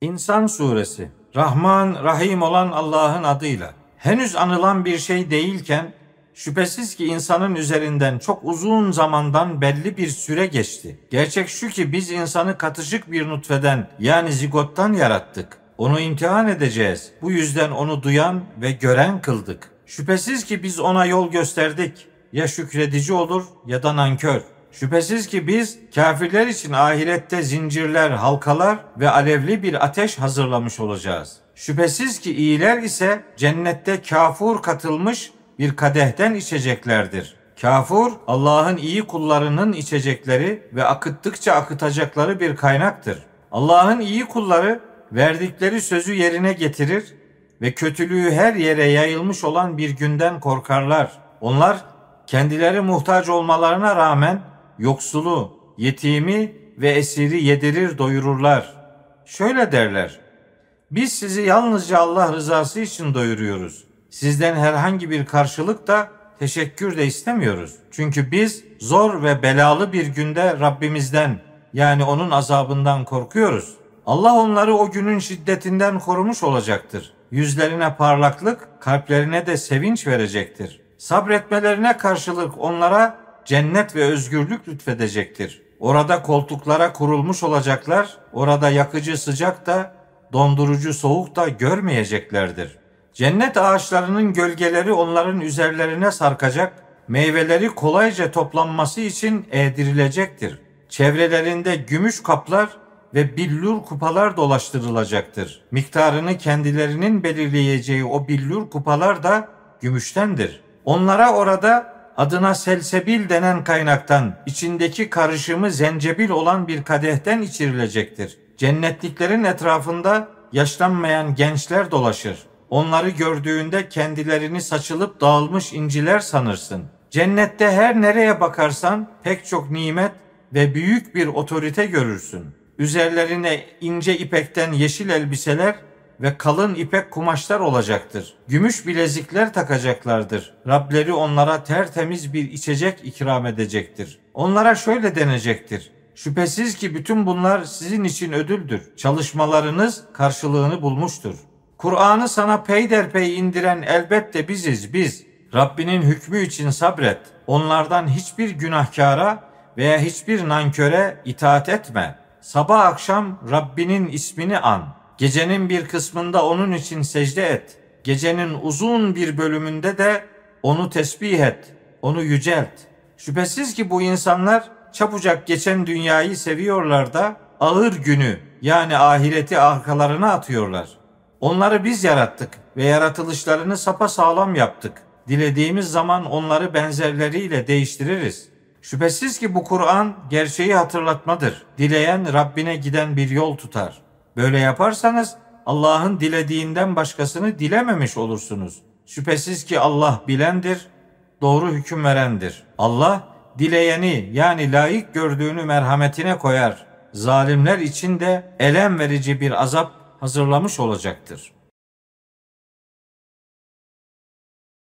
İnsan Suresi Rahman, Rahim olan Allah'ın adıyla. Henüz anılan bir şey değilken şüphesiz ki insanın üzerinden çok uzun zamandan belli bir süre geçti. Gerçek şu ki biz insanı katışık bir nutfeden yani zigottan yarattık. Onu imtihan edeceğiz. Bu yüzden onu duyan ve gören kıldık. Şüphesiz ki biz ona yol gösterdik. Ya şükredici olur ya da nankör. Şüphesiz ki biz kafirler için ahirette zincirler, halkalar ve alevli bir ateş hazırlamış olacağız. Şüphesiz ki iyiler ise cennette kafur katılmış bir kadehten içeceklerdir. Kafur Allah'ın iyi kullarının içecekleri ve akıttıkça akıtacakları bir kaynaktır. Allah'ın iyi kulları verdikleri sözü yerine getirir ve kötülüğü her yere yayılmış olan bir günden korkarlar. Onlar kendileri muhtaç olmalarına rağmen yoksulu, yetimi ve esiri yedirir doyururlar. Şöyle derler. Biz sizi yalnızca Allah rızası için doyuruyoruz. Sizden herhangi bir karşılık da teşekkür de istemiyoruz. Çünkü biz zor ve belalı bir günde Rabbimizden yani onun azabından korkuyoruz. Allah onları o günün şiddetinden korumuş olacaktır. Yüzlerine parlaklık, kalplerine de sevinç verecektir. Sabretmelerine karşılık onlara cennet ve özgürlük lütfedecektir. Orada koltuklara kurulmuş olacaklar, orada yakıcı sıcak da dondurucu soğuk da görmeyeceklerdir. Cennet ağaçlarının gölgeleri onların üzerlerine sarkacak, meyveleri kolayca toplanması için eğdirilecektir. Çevrelerinde gümüş kaplar ve billur kupalar dolaştırılacaktır. Miktarını kendilerinin belirleyeceği o billur kupalar da gümüştendir. Onlara orada adına selsebil denen kaynaktan içindeki karışımı zencebil olan bir kadehten içirilecektir. Cennetliklerin etrafında yaşlanmayan gençler dolaşır. Onları gördüğünde kendilerini saçılıp dağılmış inciler sanırsın. Cennette her nereye bakarsan pek çok nimet ve büyük bir otorite görürsün. Üzerlerine ince ipekten yeşil elbiseler ve kalın ipek kumaşlar olacaktır. Gümüş bilezikler takacaklardır. Rableri onlara tertemiz bir içecek ikram edecektir. Onlara şöyle denecektir. Şüphesiz ki bütün bunlar sizin için ödüldür. Çalışmalarınız karşılığını bulmuştur. Kur'an'ı sana peyderpey indiren elbette biziz biz. Rabbinin hükmü için sabret. Onlardan hiçbir günahkara veya hiçbir nanköre itaat etme. Sabah akşam Rabbinin ismini an. Gecenin bir kısmında onun için secde et. Gecenin uzun bir bölümünde de onu tesbih et, onu yücelt. Şüphesiz ki bu insanlar çabucak geçen dünyayı seviyorlar da ağır günü yani ahireti arkalarına atıyorlar. Onları biz yarattık ve yaratılışlarını sapa sağlam yaptık. Dilediğimiz zaman onları benzerleriyle değiştiririz. Şüphesiz ki bu Kur'an gerçeği hatırlatmadır. Dileyen Rabbine giden bir yol tutar. Böyle yaparsanız Allah'ın dilediğinden başkasını dilememiş olursunuz. Şüphesiz ki Allah bilendir, doğru hüküm verendir. Allah dileyeni yani layık gördüğünü merhametine koyar. Zalimler için de elem verici bir azap hazırlamış olacaktır.